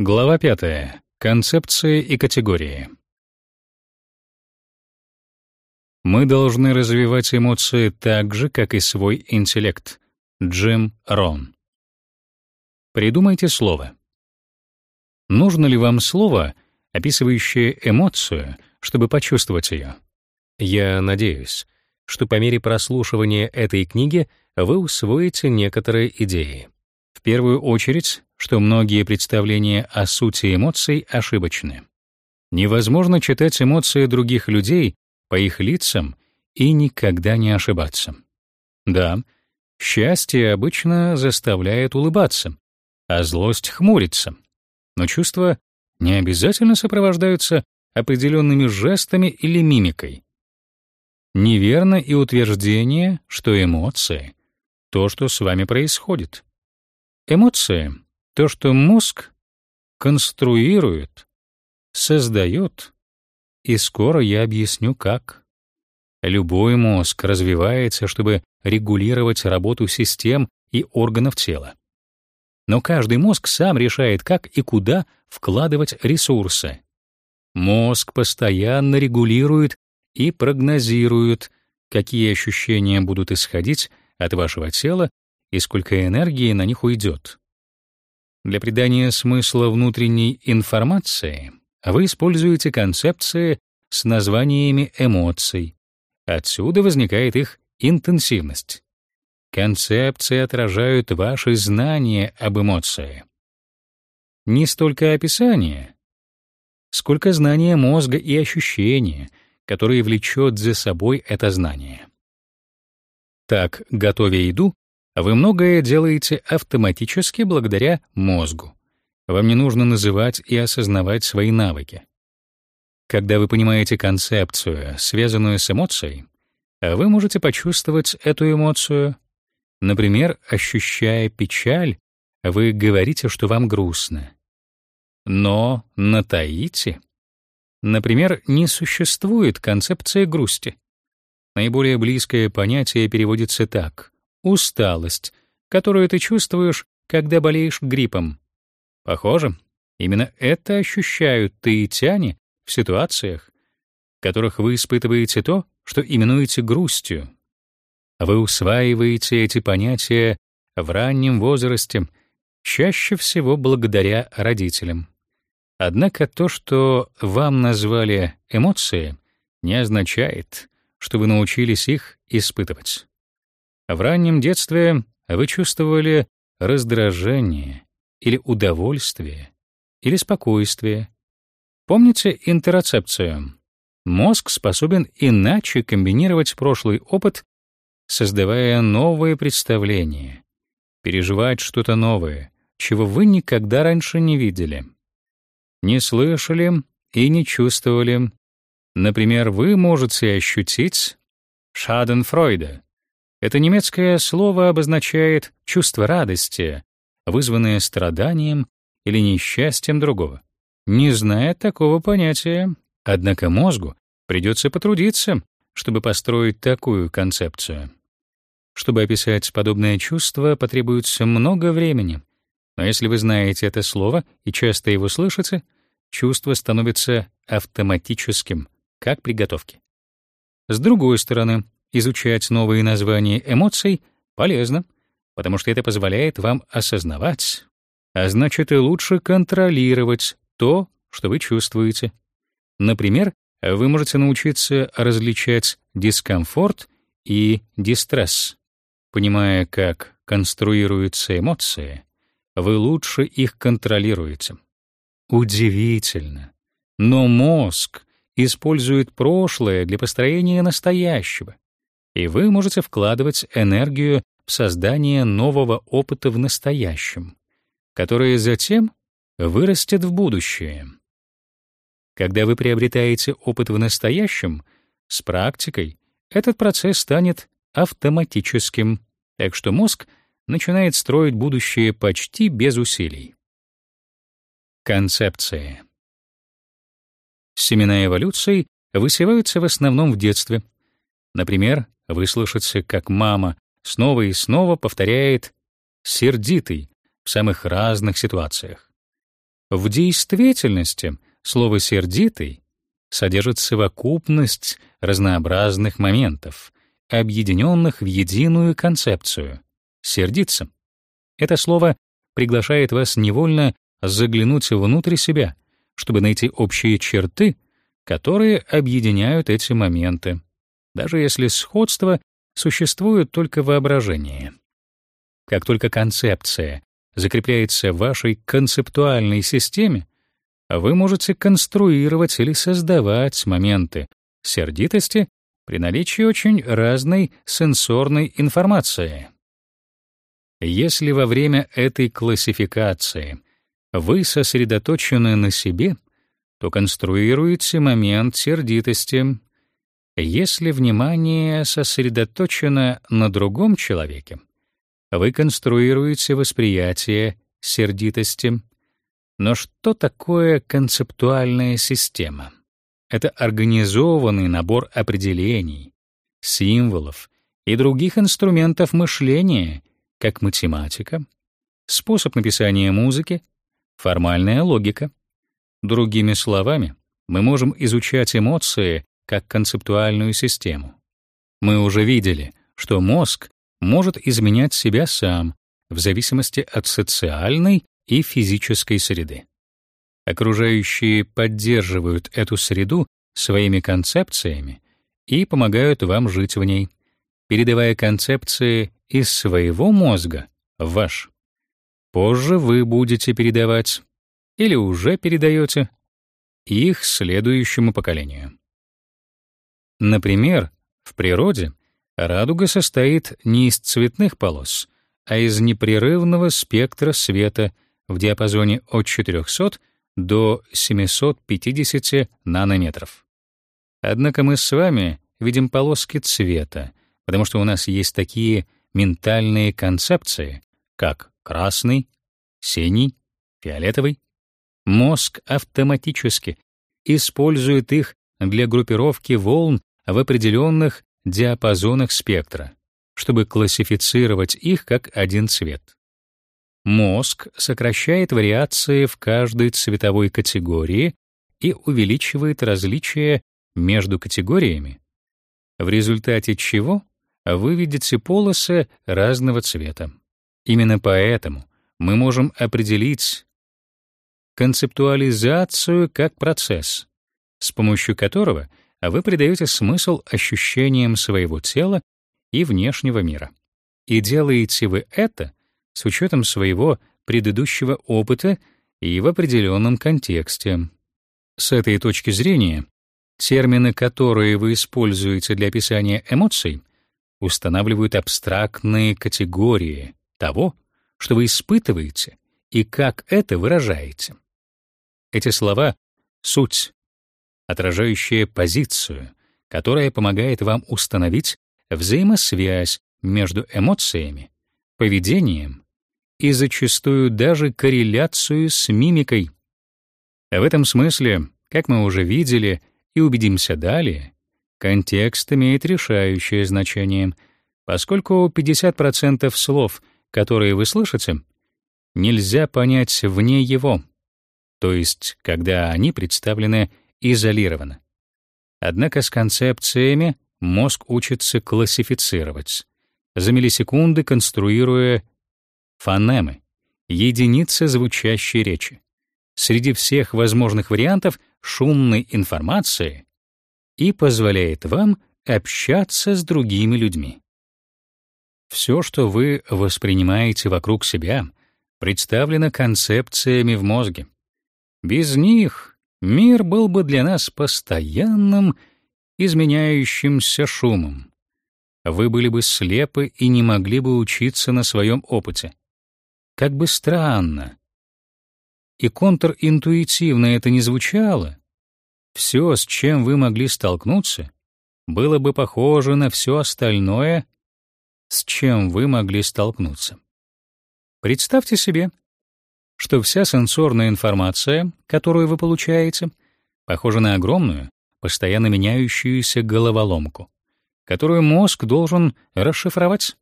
Глава 5. Концепции и категории. Мы должны развивать эмоции так же, как и свой интеллект. Джим Рон. Придумайте слово. Нужно ли вам слово, описывающее эмоцию, чтобы почувствовать ее? Я надеюсь, что по мере прослушивания этой книги вы усвоите некоторые идеи. Первую очередь, что многие представления о сути эмоций ошибочны. Невозможно читать эмоции других людей по их лицам и никогда не ошибаться. Да, счастье обычно заставляет улыбаться, а злость хмуриться. Но чувства не обязательно сопровождаются определенными жестами или мимикой. Неверно и утверждение, что эмоции — то, что с вами происходит. Эмоции — то, что мозг конструирует, создает, и скоро я объясню, как. Любой мозг развивается, чтобы регулировать работу систем и органов тела. Но каждый мозг сам решает, как и куда вкладывать ресурсы. Мозг постоянно регулирует и прогнозирует, какие ощущения будут исходить от вашего тела и сколько энергии на них уйдет. Для придания смысла внутренней информации вы используете концепции с названиями эмоций. Отсюда возникает их интенсивность. Концепции отражают ваши знания об эмоции. Не столько описание, сколько знание мозга и ощущения, которые влечет за собой это знание. Так, готовя еду, вы многое делаете автоматически благодаря мозгу. Вам не нужно называть и осознавать свои навыки. Когда вы понимаете концепцию, связанную с эмоцией, вы можете почувствовать эту эмоцию. Например, ощущая печаль, вы говорите, что вам грустно. Но на Таити, например, не существует концепции грусти. Наиболее близкое понятие переводится так: усталость, которую ты чувствуешь, когда болеешь гриппом. Похоже, именно это ощущают таитяне в ситуациях, в которых вы испытываете то, что именуете грустью. Вы усваиваете эти понятия в раннем возрасте, чаще всего благодаря родителям. Однако то, что вам назвали эмоции, не означает, что вы научились их испытывать. В раннем детстве вы чувствовали раздражение или удовольствие или спокойствие. Помните интероцепцию? Мозг способен иначе комбинировать прошлый опыт, создавая новые представления, переживать что-то новое, чего вы никогда раньше не видели, не слышали и не чувствовали. Например, вы можете ощутить Schadenfreude это немецкое слово обозначает чувство радости, вызванное страданием или несчастьем другого. Не зная такого понятия, однако мозгу придется потрудиться, чтобы построить такую концепцию. Чтобы описать подобное чувство, потребуется много времени. Но если вы знаете это слово и часто его слышите, чувство становится автоматическим, как при готовке. С другой стороны, Изучать новые названия эмоций полезно, потому что это позволяет вам осознавать, а значит и лучше контролировать то, что вы чувствуете. Например, вы можете научиться различать дискомфорт и дистресс. Понимая, как конструируются эмоции, вы лучше их контролируете. Удивительно. Но мозг использует прошлое для построения настоящего и вы можете вкладывать энергию в создание нового опыта в настоящем, который затем вырастет в будущее. Когда вы приобретаете опыт в настоящем, с практикой этот процесс станет автоматическим, так что мозг начинает строить будущее почти без усилий. Концепции. Семена эволюции высеваются в основном в детстве. Например, выслушать, как мама снова и снова повторяет «сердитый» в самых разных ситуациях. В действительности слово «сердитый» содержит совокупность разнообразных моментов, объединенных в единую концепцию — сердиться. Это слово приглашает вас невольно заглянуть внутрь себя, чтобы найти общие черты, которые объединяют эти моменты, даже если сходство существует только в воображении. Как только концепция закрепляется в вашей концептуальной системе, вы можете конструировать или создавать моменты сердитости при наличии очень разной сенсорной информации. Если во время этой классификации вы сосредоточены на себе, то конструируете момент сердитости. Если внимание сосредоточено на другом человеке, вы конструируете восприятие сердитости. Но что такое концептуальная система? Это организованный набор определений, символов и других инструментов мышления, как математика, способ написания музыки, формальная логика. Другими словами, мы можем изучать эмоции как концептуальную систему. Мы уже видели, что мозг может изменять себя сам в зависимости от социальной и физической среды. Окружающие поддерживают эту среду своими концепциями и помогают вам жить в ней, передавая концепции из своего мозга в ваш. Позже вы будете передавать или уже передаете их следующему поколению. Например, в природе радуга состоит не из цветных полос, а из непрерывного спектра света в диапазоне от 400 до 750 нанометров. Однако мы с вами видим полоски цвета, потому что у нас есть такие ментальные концепции, как красный, синий, фиолетовый. Мозг автоматически использует их для группировки волн в определенных диапазонах спектра, чтобы классифицировать их как один цвет. Мозг сокращает вариации в каждой цветовой категории и увеличивает различия между категориями, в результате чего вы видите полосы разного цвета. Именно поэтому мы можем определить концептуализацию как процесс, с помощью которого вы придаете смысл ощущениям своего тела и внешнего мира. И делаете вы это с учетом своего предыдущего опыта и в определенном контексте. С этой точки зрения, термины, которые вы используете для описания эмоций, устанавливают абстрактные категории того, что вы испытываете и как это выражаете. Эти слова — суть, отражающая позицию, которая помогает вам установить взаимосвязь между эмоциями, поведением и зачастую даже корреляцию с мимикой. В этом смысле, как мы уже видели и убедимся далее, контекст имеет решающее значение, поскольку 50% слов, которые вы слышите, нельзя понять вне его, то есть когда они представлены изолированно. Однако с концепциями мозг учится классифицировать, за миллисекунды конструируя фонемы, единицы звучащей речи. Среди всех возможных вариантов шумной информации и позволяет вам общаться с другими людьми. Все, что вы воспринимаете вокруг себя, представлено концепциями в мозге. Без них мир был бы для нас постоянным изменяющимся шумом. Вы были бы слепы и не могли бы учиться на своем опыте. Как бы странно. И контринтуитивно это не звучало. Все, с чем вы могли столкнуться, было бы похоже на все остальное, с чем вы могли столкнуться. Представьте себе, что вся сенсорная информация, которую вы получаете, похожа на огромную, постоянно меняющуюся головоломку, которую мозг должен расшифровать.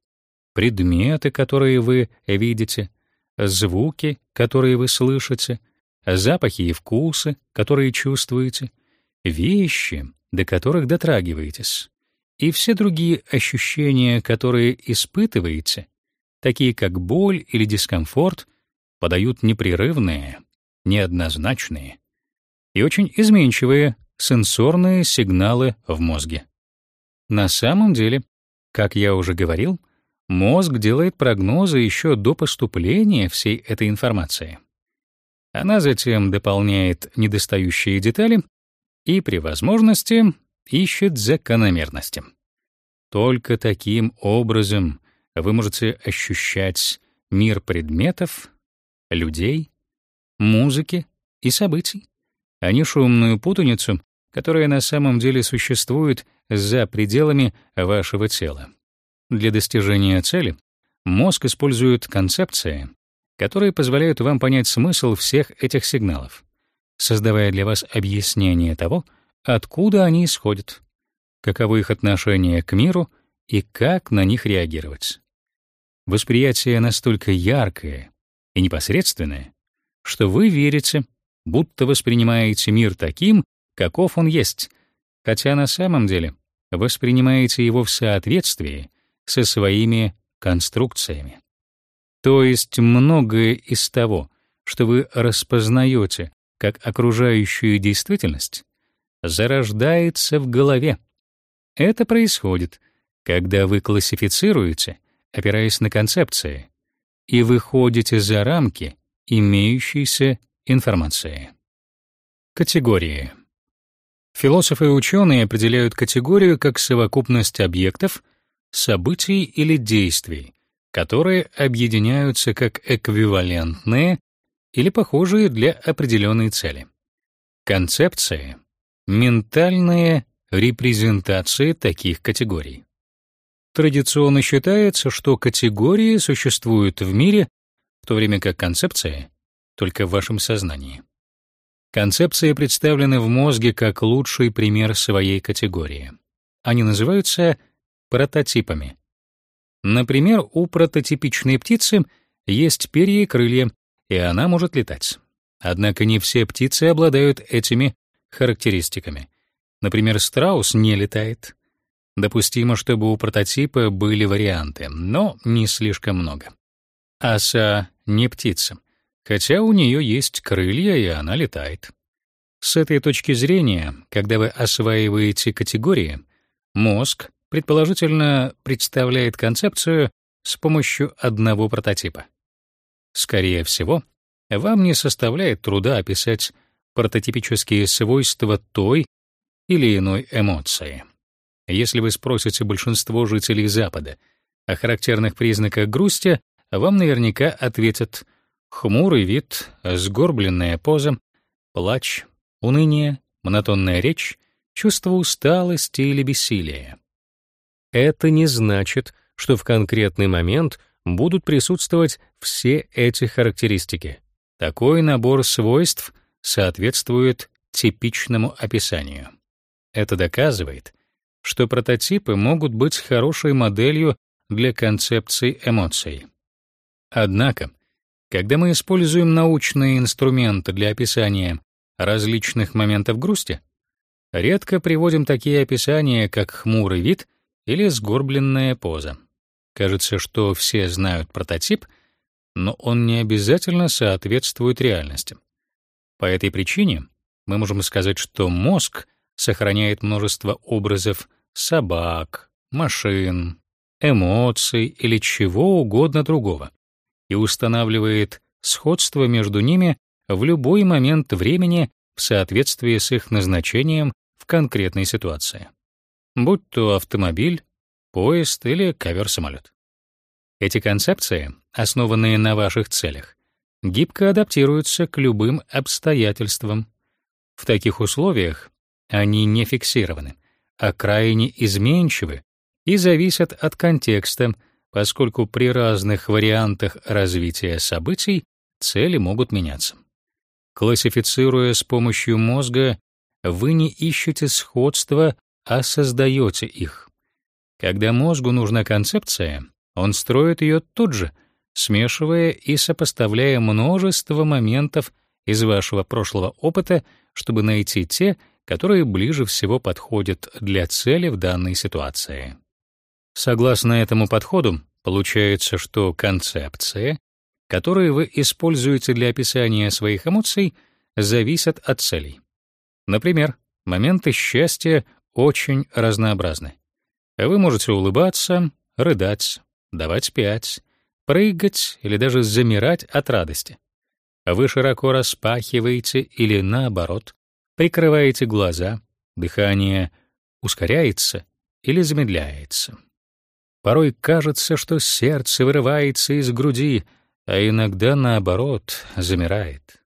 Предметы, которые вы видите, звуки, которые вы слышите, запахи и вкусы, которые чувствуете, вещи, до которых дотрагиваетесь, и все другие ощущения, которые испытываете, такие как боль или дискомфорт, подают непрерывные, неоднозначные и очень изменчивые сенсорные сигналы в мозге. На самом деле, как я уже говорил, мозг делает прогнозы еще до поступления всей этой информации. Она затем дополняет недостающие детали и при возможности ищет закономерности. Только таким образом вы можете ощущать мир предметов, людей, музыки и событий, а не шумную путаницу, которая на самом деле существует за пределами вашего тела. Для достижения цели мозг использует концепции, которые позволяют вам понять смысл всех этих сигналов, создавая для вас объяснение того, откуда они исходят, каково их отношение к миру и как на них реагировать. Восприятие настолько яркое и непосредственное, что вы верите, будто воспринимаете мир таким, каков он есть, хотя на самом деле воспринимаете его в соответствии со своими конструкциями. То есть многое из того, что вы распознаете как окружающую действительность, зарождается в голове. Это происходит, когда вы классифицируете, опираясь на концепции, и выходите за рамки имеющейся информации. Категории. Философы и ученые определяют категорию как совокупность объектов, событий или действий, которые объединяются как эквивалентные или похожие для определенной цели. Концепции — ментальные репрезентации таких категорий. Традиционно считается, что категории существуют в мире, в то время как концепции — только в вашем сознании. Концепции представлены в мозге как лучший пример своей категории. Они называются прототипами. Например, у прототипичной птицы есть перья и крылья, и она может летать. Однако не все птицы обладают этими характеристиками. Например, страус не летает. Допустимо, чтобы у прототипа были варианты, но не слишком много. Оса не птица — хотя у нее есть крылья, и она летает. С этой точки зрения, когда вы осваиваете категории, мозг, предположительно, представляет концепцию с помощью одного прототипа. Скорее всего, вам не составляет труда описать прототипические свойства той или иной эмоции. Если вы спросите большинство жителей Запада о характерных признаках грусти, вам наверняка ответят Хмурый вид, сгорбленная поза, плач, уныние, монотонная речь, чувство усталости или бессилия. Это не значит, что в конкретный момент будут присутствовать все эти характеристики. Такой набор свойств соответствует типичному описанию. Это доказывает, что прототипы могут быть хорошей моделью для концепции эмоций. Однако, когда мы используем научные инструменты для описания различных моментов грусти, редко приводим такие описания, как хмурый вид или сгорбленная поза. Кажется, что все знают прототип, но он не обязательно соответствует реальности. По этой причине мы можем сказать, что мозг сохраняет множество образов собак, машин, эмоций или чего угодно другого, и устанавливает сходство между ними в любой момент времени в соответствии с их назначением в конкретной ситуации. Будь то автомобиль, поезд или ковер-самолет. Эти концепции, основанные на ваших целях, гибко адаптируются к любым обстоятельствам. В таких условиях они не фиксированы, а крайне изменчивы и зависят от контекста, поскольку при разных вариантах развития событий цели могут меняться. Классифицируя с помощью мозга, вы не ищете сходства, а создаете их. Когда мозгу нужна концепция, он строит ее тут же, смешивая и сопоставляя множество моментов из вашего прошлого опыта, чтобы найти те, которые ближе всего подходят для цели в данной ситуации. Согласно этому подходу, получается, что концепция, которые вы используете для описания своих эмоций, зависят от целей. Например, моменты счастья очень разнообразны. Вы можете улыбаться, рыдать, давать пять, прыгать или даже замирать от радости. Вы широко распахиваете или наоборот прикрываете глаза, дыхание ускоряется или замедляется. Порой кажется, что сердце вырывается из груди, а иногда наоборот замирает.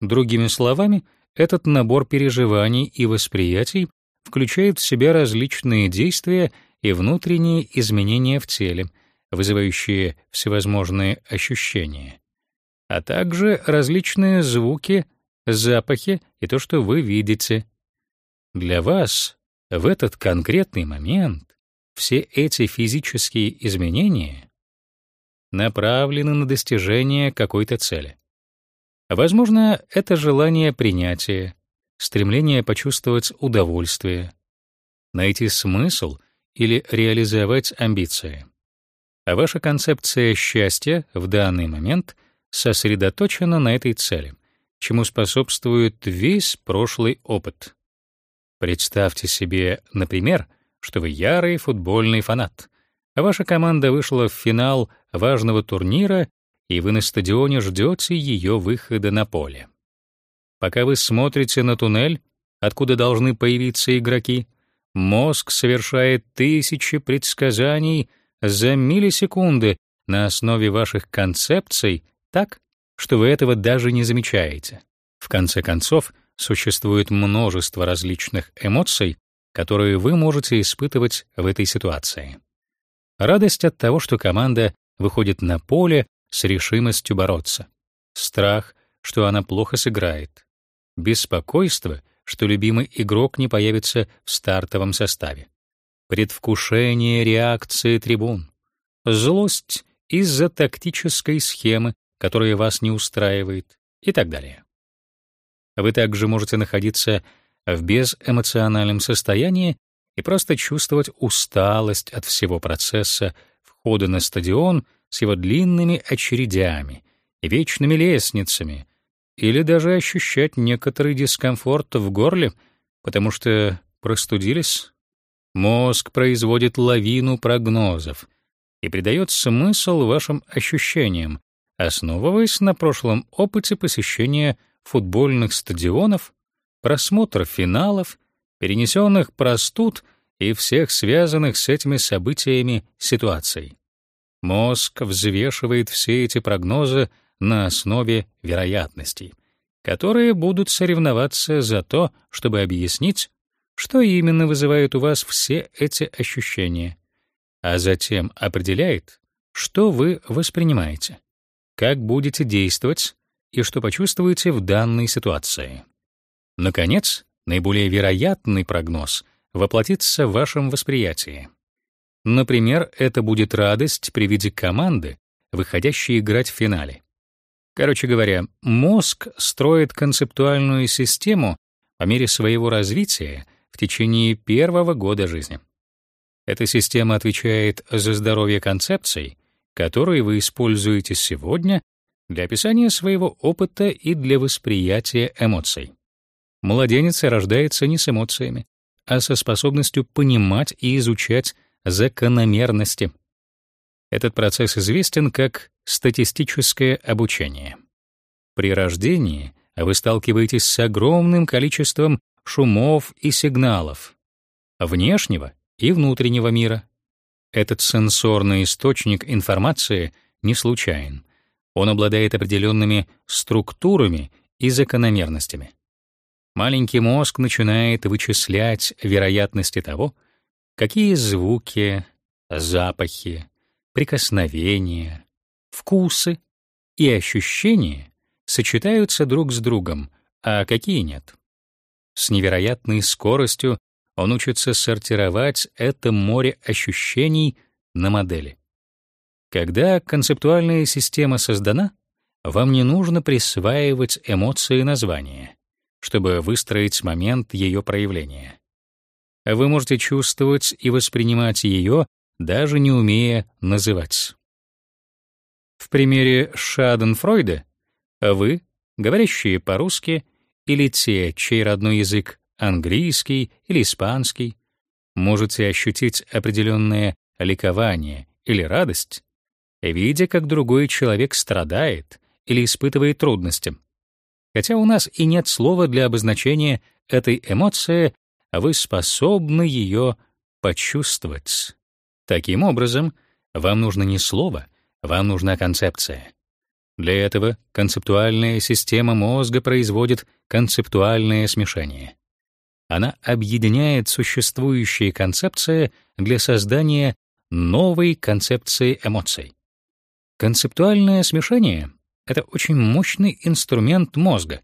Другими словами, этот набор переживаний и восприятий включает в себя различные действия и внутренние изменения в теле, вызывающие всевозможные ощущения, а также различные звуки, запахи и то, что вы видите. Для вас в этот конкретный момент все эти физические изменения направлены на достижение какой-то цели. Возможно, это желание принятия, стремление почувствовать удовольствие, найти смысл или реализовать амбиции. А ваша концепция счастья в данный момент сосредоточена на этой цели, чему способствует весь прошлый опыт. Представьте себе, например, что вы ярый футбольный фанат, а ваша команда вышла в финал важного турнира, и вы на стадионе ждете ее выхода на поле. Пока вы смотрите на туннель, откуда должны появиться игроки, мозг совершает тысячи предсказаний за миллисекунды на основе ваших концепций так, что вы этого даже не замечаете. В конце концов, существует множество различных эмоций, которые вы можете испытывать в этой ситуации. Радость от того, что команда выходит на поле с решимостью бороться. Страх, что она плохо сыграет. Беспокойство, что любимый игрок не появится в стартовом составе. Предвкушение реакции трибун. Злость из-за тактической схемы, которая вас не устраивает и так далее. Вы также можете находиться в безэмоциональном состоянии и просто чувствовать усталость от всего процесса входа на стадион с его длинными очередями и вечными лестницами, или даже ощущать некоторый дискомфорт в горле, потому что простудились. Мозг производит лавину прогнозов и придает смысл вашим ощущениям, основываясь на прошлом опыте посещения футбольных стадионов просмотр финалов, перенесенных простуд и всех связанных с этими событиями ситуаций. Мозг взвешивает все эти прогнозы на основе вероятностей, которые будут соревноваться за то, чтобы объяснить, что именно вызывает у вас все эти ощущения, а затем определяет, что вы воспринимаете, как будете действовать и что почувствуете в данной ситуации. Наконец, наиболее вероятный прогноз воплотится в вашем восприятии. Например, это будет радость при виде команды, выходящей играть в финале. Короче говоря, мозг строит концептуальную систему по мере своего развития в течение первого года жизни. Эта система отвечает за здоровье концепций, которые вы используете сегодня для описания своего опыта и для восприятия эмоций. Младенец рождается не с эмоциями, а со способностью понимать и изучать закономерности. Этот процесс известен как статистическое обучение. При рождении вы сталкиваетесь с огромным количеством шумов и сигналов внешнего и внутреннего мира. Этот сенсорный источник информации не случайен. Он обладает определенными структурами и закономерностями маленький мозг начинает вычислять вероятности того, какие звуки, запахи, прикосновения, вкусы и ощущения сочетаются друг с другом, а какие нет. С невероятной скоростью он учится сортировать это море ощущений на модели. Когда концептуальная система создана, вам не нужно присваивать эмоции названия, чтобы выстроить момент ее проявления. Вы можете чувствовать и воспринимать ее, даже не умея называть. В примере Шаденфройда вы, говорящие по-русски, или те, чей родной язык английский или испанский, можете ощутить определенное ликование или радость, видя, как другой человек страдает или испытывает трудности. Хотя у нас и нет слова для обозначения этой эмоции, вы способны ее почувствовать. Таким образом, вам нужно не слово, вам нужна концепция. Для этого концептуальная система мозга производит концептуальное смешение. Она объединяет существующие концепции для создания новой концепции эмоций. Концептуальное смешение — это очень мощный инструмент мозга,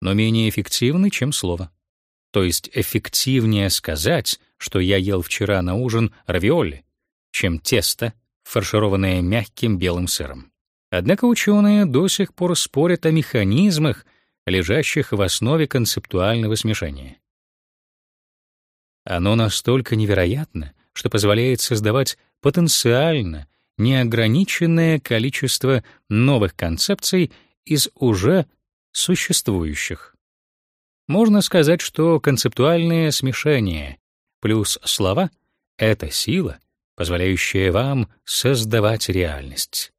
но менее эффективный, чем слово. То есть эффективнее сказать, что я ел вчера на ужин равиоли, чем тесто, фаршированное мягким белым сыром. Однако ученые до сих пор спорят о механизмах, лежащих в основе концептуального смешения. Оно настолько невероятно, что позволяет создавать потенциально неограниченное количество новых концепций из уже существующих. Можно сказать, что концептуальное смешение плюс слова — это сила, позволяющая вам создавать реальность.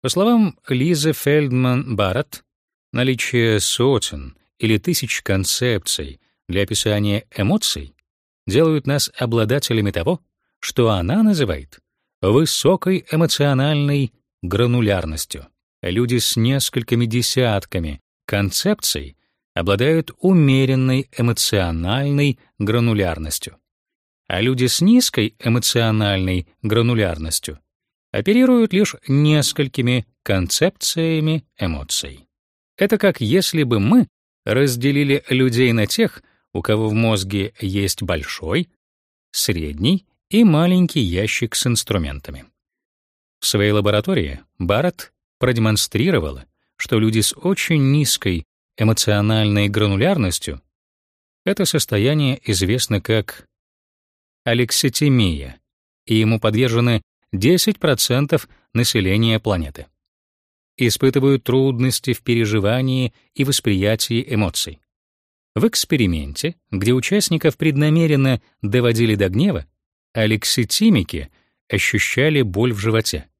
По словам Лизы Фельдман-Барретт, наличие сотен или тысяч концепций для описания эмоций делают нас обладателями того, что она называет высокой эмоциональной гранулярностью. Люди с несколькими десятками концепций обладают умеренной эмоциональной гранулярностью, а люди с низкой эмоциональной гранулярностью оперируют лишь несколькими концепциями эмоций. Это как если бы мы разделили людей на тех, у кого в мозге есть большой, средний и маленький ящик с инструментами. В своей лаборатории Барретт продемонстрировала, что люди с очень низкой эмоциональной гранулярностью это состояние известно как алекситимия, и ему подвержены 10% населения планеты. Испытывают трудности в переживании и восприятии эмоций. В эксперименте, где участников преднамеренно доводили до гнева, алекситимики ощущали боль в животе.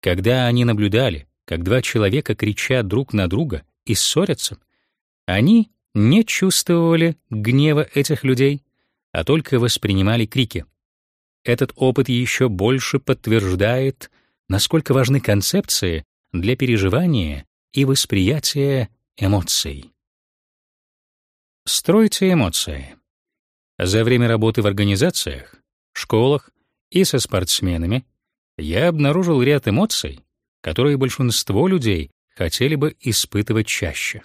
Когда они наблюдали, как два человека кричат друг на друга и ссорятся, они не чувствовали гнева этих людей, а только воспринимали крики. Этот опыт еще больше подтверждает, насколько важны концепции для переживания и восприятия эмоций. Стройте эмоции. За время работы в организациях, школах и со спортсменами я обнаружил ряд эмоций, которые большинство людей хотели бы испытывать чаще,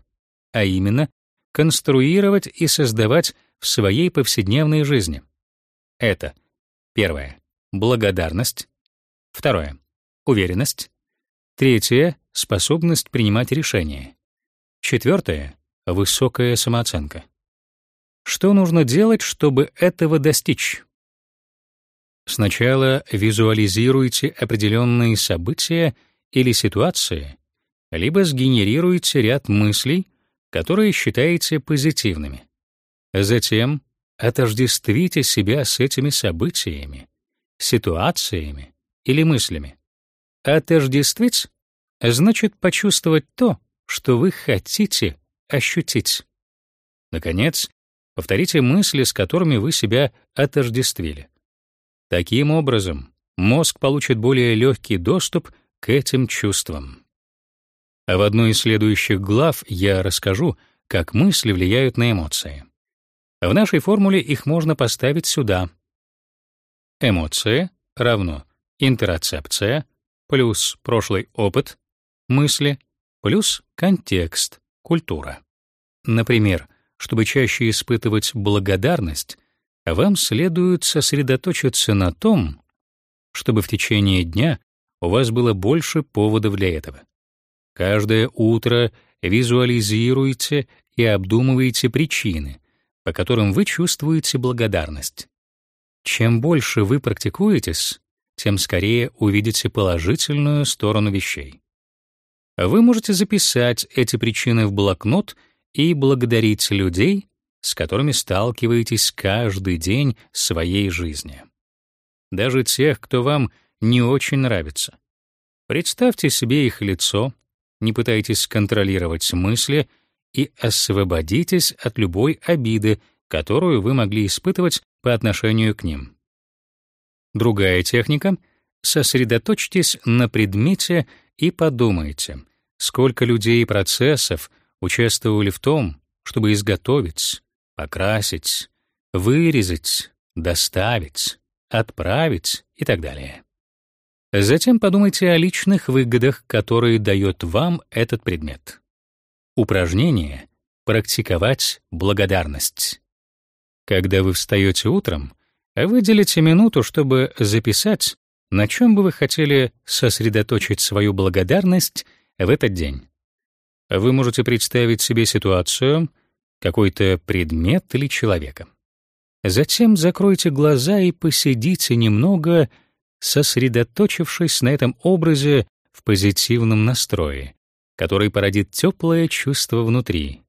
а именно конструировать и создавать в своей повседневной жизни. Это первое благодарность, второе уверенность, третье способность принимать решения, четвертое высокая самооценка. Что нужно делать, чтобы этого достичь? Сначала визуализируйте определенные события или ситуации, либо сгенерируйте ряд мыслей, которые считаете позитивными. Затем отождествите себя с этими событиями, ситуациями или мыслями. Отождествить значит почувствовать то, что вы хотите ощутить. Наконец, Повторите мысли, с которыми вы себя отождествили. Таким образом, мозг получит более легкий доступ к этим чувствам. А в одной из следующих глав я расскажу, как мысли влияют на эмоции. В нашей формуле их можно поставить сюда. Эмоции равно интероцепция плюс прошлый опыт, мысли плюс контекст, культура. Например, чтобы чаще испытывать благодарность, вам следует сосредоточиться на том, чтобы в течение дня у вас было больше поводов для этого. Каждое утро визуализируйте и обдумывайте причины, по которым вы чувствуете благодарность. Чем больше вы практикуетесь, тем скорее увидите положительную сторону вещей. Вы можете записать эти причины в блокнот и благодарить людей, с которыми сталкиваетесь каждый день своей жизни. Даже тех, кто вам не очень нравится. Представьте себе их лицо, не пытайтесь контролировать мысли и освободитесь от любой обиды, которую вы могли испытывать по отношению к ним. Другая техника — сосредоточьтесь на предмете и подумайте, сколько людей и процессов участвовали в том, чтобы изготовить, покрасить, вырезать, доставить, отправить и так далее. Затем подумайте о личных выгодах, которые дает вам этот предмет. Упражнение — практиковать благодарность. Когда вы встаете утром, выделите минуту, чтобы записать, на чем бы вы хотели сосредоточить свою благодарность в этот день. Вы можете представить себе ситуацию, какой-то предмет или человека. Затем закройте глаза и посидите немного, сосредоточившись на этом образе в позитивном настрое, который породит теплое чувство внутри.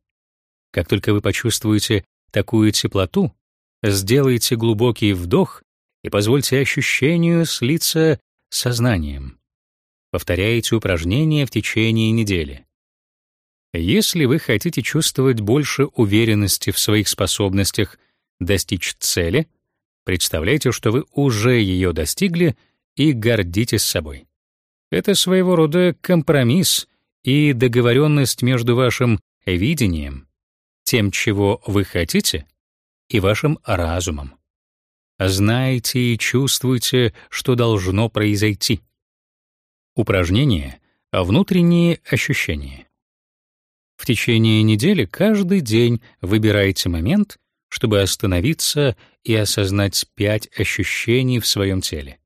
Как только вы почувствуете такую теплоту, сделайте глубокий вдох и позвольте ощущению слиться с сознанием. Повторяйте упражнение в течение недели. Если вы хотите чувствовать больше уверенности в своих способностях достичь цели, представляйте, что вы уже ее достигли и гордитесь собой. Это своего рода компромисс и договоренность между вашим видением, тем, чего вы хотите, и вашим разумом. Знайте и чувствуйте, что должно произойти. Упражнение «Внутренние ощущения». В течение недели каждый день выбирайте момент, чтобы остановиться и осознать пять ощущений в своем теле.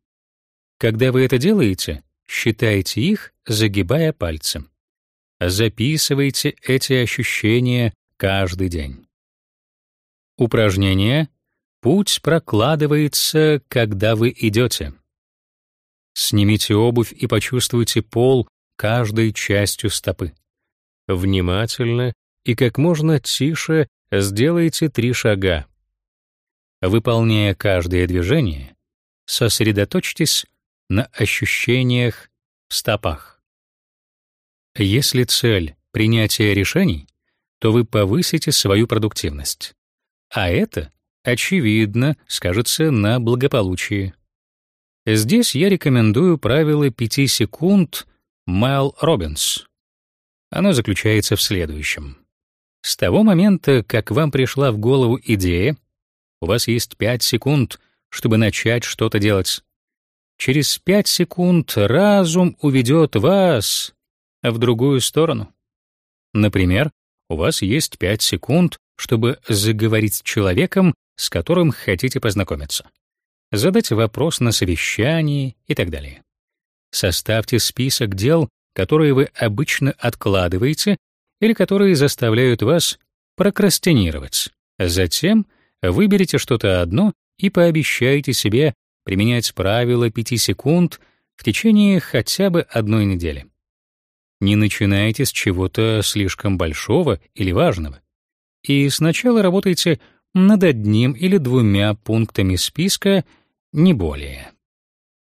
Когда вы это делаете, считайте их, загибая пальцем. Записывайте эти ощущения каждый день. Упражнение «Путь прокладывается, когда вы идете». Снимите обувь и почувствуйте пол каждой частью стопы. Внимательно и как можно тише сделайте три шага. Выполняя каждое движение, сосредоточьтесь на ощущениях в стопах. Если цель — принятие решений, то вы повысите свою продуктивность. А это, очевидно, скажется на благополучии. Здесь я рекомендую правило 5 секунд Майл Робинс. Оно заключается в следующем. С того момента, как вам пришла в голову идея, у вас есть 5 секунд, чтобы начать что-то делать. Через 5 секунд разум уведет вас в другую сторону. Например, у вас есть 5 секунд, чтобы заговорить с человеком, с которым хотите познакомиться, задать вопрос на совещании и так далее. Составьте список дел, которые вы обычно откладываете или которые заставляют вас прокрастинировать. Затем выберите что-то одно и пообещайте себе применять правило 5 секунд в течение хотя бы одной недели. Не начинайте с чего-то слишком большого или важного. И сначала работайте над одним или двумя пунктами списка, не более.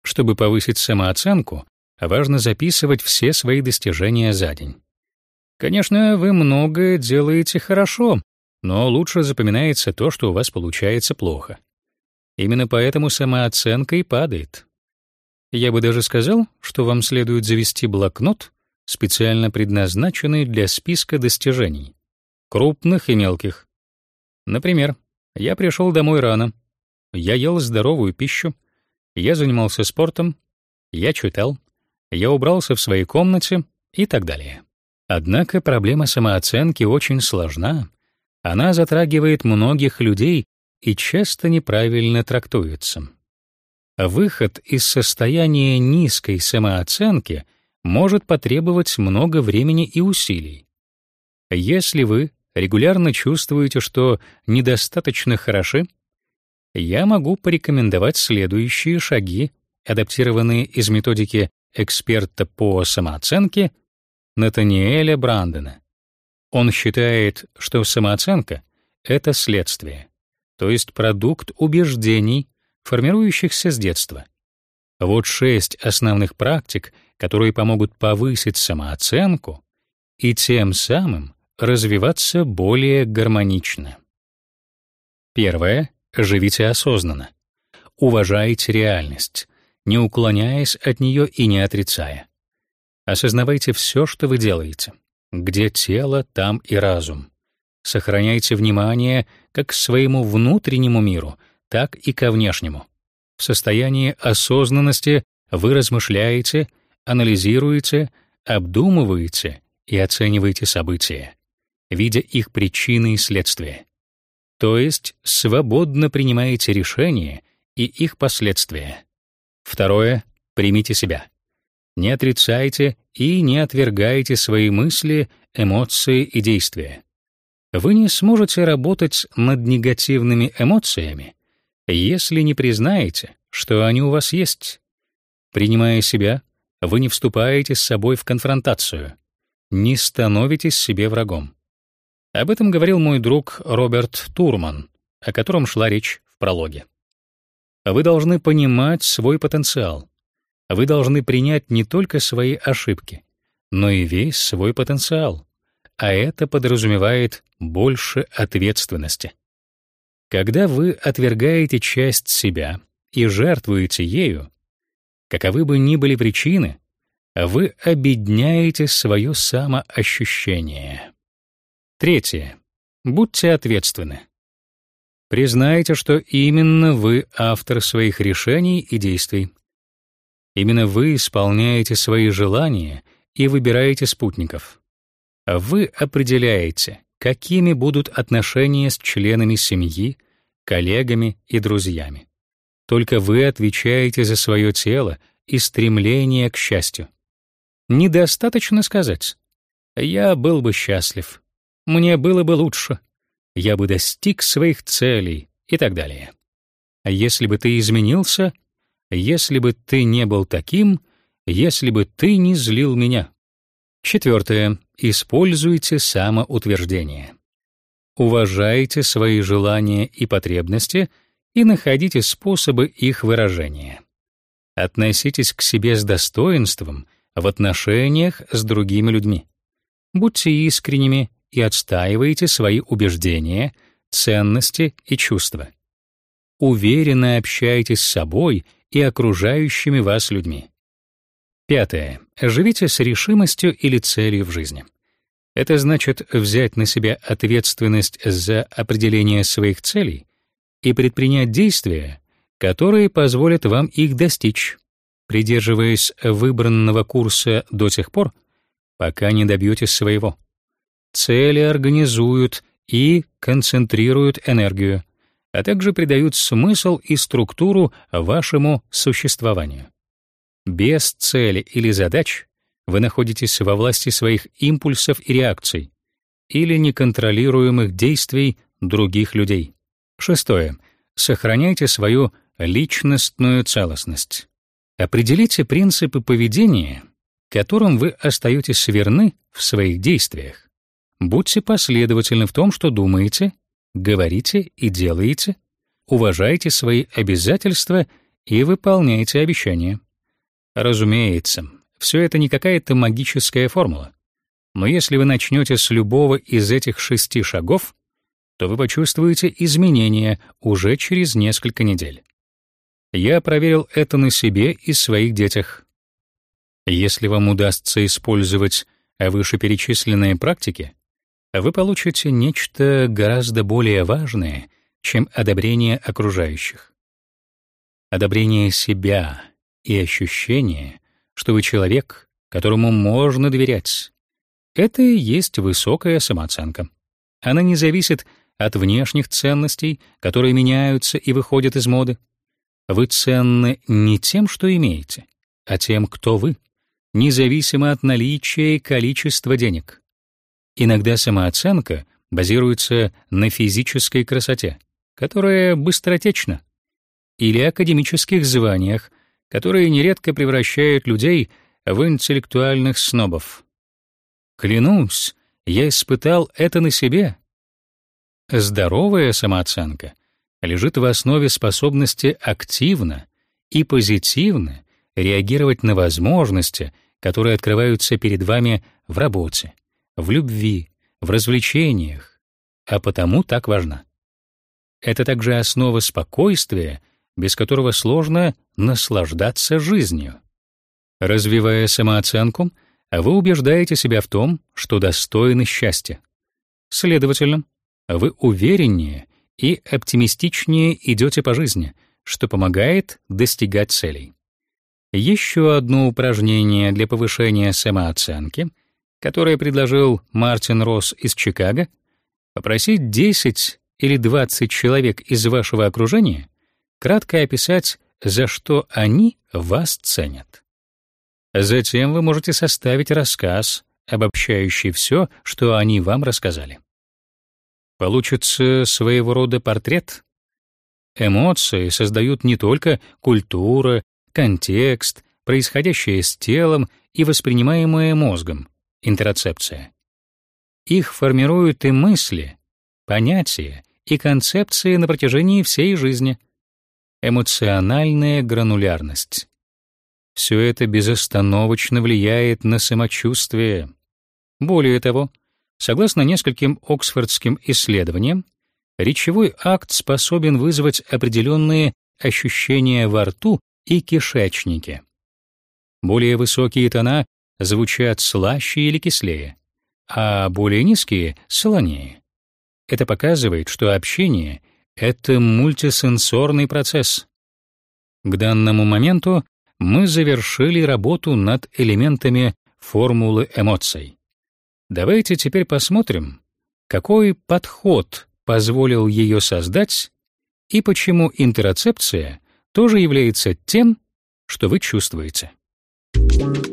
Чтобы повысить самооценку, важно записывать все свои достижения за день. Конечно, вы многое делаете хорошо, но лучше запоминается то, что у вас получается плохо. Именно поэтому самооценка и падает. Я бы даже сказал, что вам следует завести блокнот, специально предназначенный для списка достижений, крупных и мелких. Например, я пришел домой рано, я ел здоровую пищу, я занимался спортом, я читал, я убрался в своей комнате и так далее. Однако проблема самооценки очень сложна. Она затрагивает многих людей и часто неправильно трактуется. Выход из состояния низкой самооценки может потребовать много времени и усилий. Если вы регулярно чувствуете, что недостаточно хороши, я могу порекомендовать следующие шаги, адаптированные из методики эксперта по самооценке Натаниэля Брандена. Он считает, что самооценка — это следствие, то есть продукт убеждений, формирующихся с детства. Вот шесть основных практик, которые помогут повысить самооценку и тем самым развиваться более гармонично. Первое. Живите осознанно. Уважайте реальность, не уклоняясь от нее и не отрицая. Осознавайте все, что вы делаете. Где тело, там и разум. Сохраняйте внимание как к своему внутреннему миру, так и ко внешнему. В состоянии осознанности вы размышляете, анализируете, обдумываете и оцениваете события, видя их причины и следствия. То есть свободно принимаете решения и их последствия. Второе примите себя. Не отрицайте и не отвергайте свои мысли, эмоции и действия. Вы не сможете работать над негативными эмоциями, если не признаете, что они у вас есть. Принимая себя, вы не вступаете с собой в конфронтацию, не становитесь себе врагом. Об этом говорил мой друг Роберт Турман, о котором шла речь в прологе. Вы должны понимать свой потенциал. Вы должны принять не только свои ошибки, но и весь свой потенциал. А это подразумевает больше ответственности. Когда вы отвергаете часть себя и жертвуете ею, каковы бы ни были причины, вы обедняете свое самоощущение. Третье. Будьте ответственны. Признайте, что именно вы автор своих решений и действий. Именно вы исполняете свои желания и выбираете спутников. Вы определяете, какими будут отношения с членами семьи, коллегами и друзьями. Только вы отвечаете за свое тело и стремление к счастью. Недостаточно сказать: я был бы счастлив, мне было бы лучше я бы достиг своих целей и так далее. А если бы ты изменился, если бы ты не был таким, если бы ты не злил меня. Четвертое. Используйте самоутверждение. Уважайте свои желания и потребности и находите способы их выражения. Относитесь к себе с достоинством в отношениях с другими людьми. Будьте искренними и отстаиваете свои убеждения, ценности и чувства. Уверенно общайтесь с собой и окружающими вас людьми. Пятое. Живите с решимостью или целью в жизни. Это значит взять на себя ответственность за определение своих целей и предпринять действия, которые позволят вам их достичь, придерживаясь выбранного курса до тех пор, пока не добьетесь своего. Цели организуют и концентрируют энергию, а также придают смысл и структуру вашему существованию. Без цели или задач вы находитесь во власти своих импульсов и реакций или неконтролируемых действий других людей. Шестое. Сохраняйте свою личностную целостность. Определите принципы поведения, которым вы остаетесь верны в своих действиях. Будьте последовательны в том, что думаете, говорите и делаете, уважайте свои обязательства и выполняйте обещания. Разумеется, все это не какая-то магическая формула. Но если вы начнете с любого из этих шести шагов, то вы почувствуете изменения уже через несколько недель. Я проверил это на себе и своих детях. Если вам удастся использовать вышеперечисленные практики, вы получите нечто гораздо более важное, чем одобрение окружающих. Одобрение себя и ощущение, что вы человек, которому можно доверять. Это и есть высокая самооценка. Она не зависит от внешних ценностей, которые меняются и выходят из моды. Вы ценны не тем, что имеете, а тем, кто вы. независимо от наличия и количества денег. Иногда самооценка базируется на физической красоте, которая быстротечна, или академических званиях, которые нередко превращают людей в интеллектуальных снобов. Клянусь, я испытал это на себе. Здоровая самооценка лежит в основе способности активно и позитивно реагировать на возможности, которые открываются перед вами в работе, в любви, в развлечениях, а потому так важна. Это также основа спокойствия, без которого сложно наслаждаться жизнью. Развивая самооценку, вы убеждаете себя в том, что достойны счастья. Следовательно, вы увереннее и оптимистичнее идете по жизни, что помогает достигать целей. Еще одно упражнение для повышения самооценки, которое предложил Мартин Росс из Чикаго, попросить 10 или 20 человек из вашего окружения кратко описать, за что они вас ценят. Затем вы можете составить рассказ, обобщающий все, что они вам рассказали. Получится своего рода портрет. Эмоции создают не только культура, контекст, происходящее с телом и воспринимаемое мозгом, интерцепция. Их формируют и мысли, понятия и концепции на протяжении всей жизни. Эмоциональная гранулярность. Все это безостановочно влияет на самочувствие. Более того, согласно нескольким оксфордским исследованиям, речевой акт способен вызвать определенные ощущения во рту и кишечнике. Более высокие тона звучат слаще или кислее, а более низкие — солонее. Это показывает, что общение — это мультисенсорный процесс. К данному моменту мы завершили работу над элементами формулы эмоций. Давайте теперь посмотрим, какой подход позволил ее создать и почему интерцепция тоже является тем, что вы чувствуете. Thank you.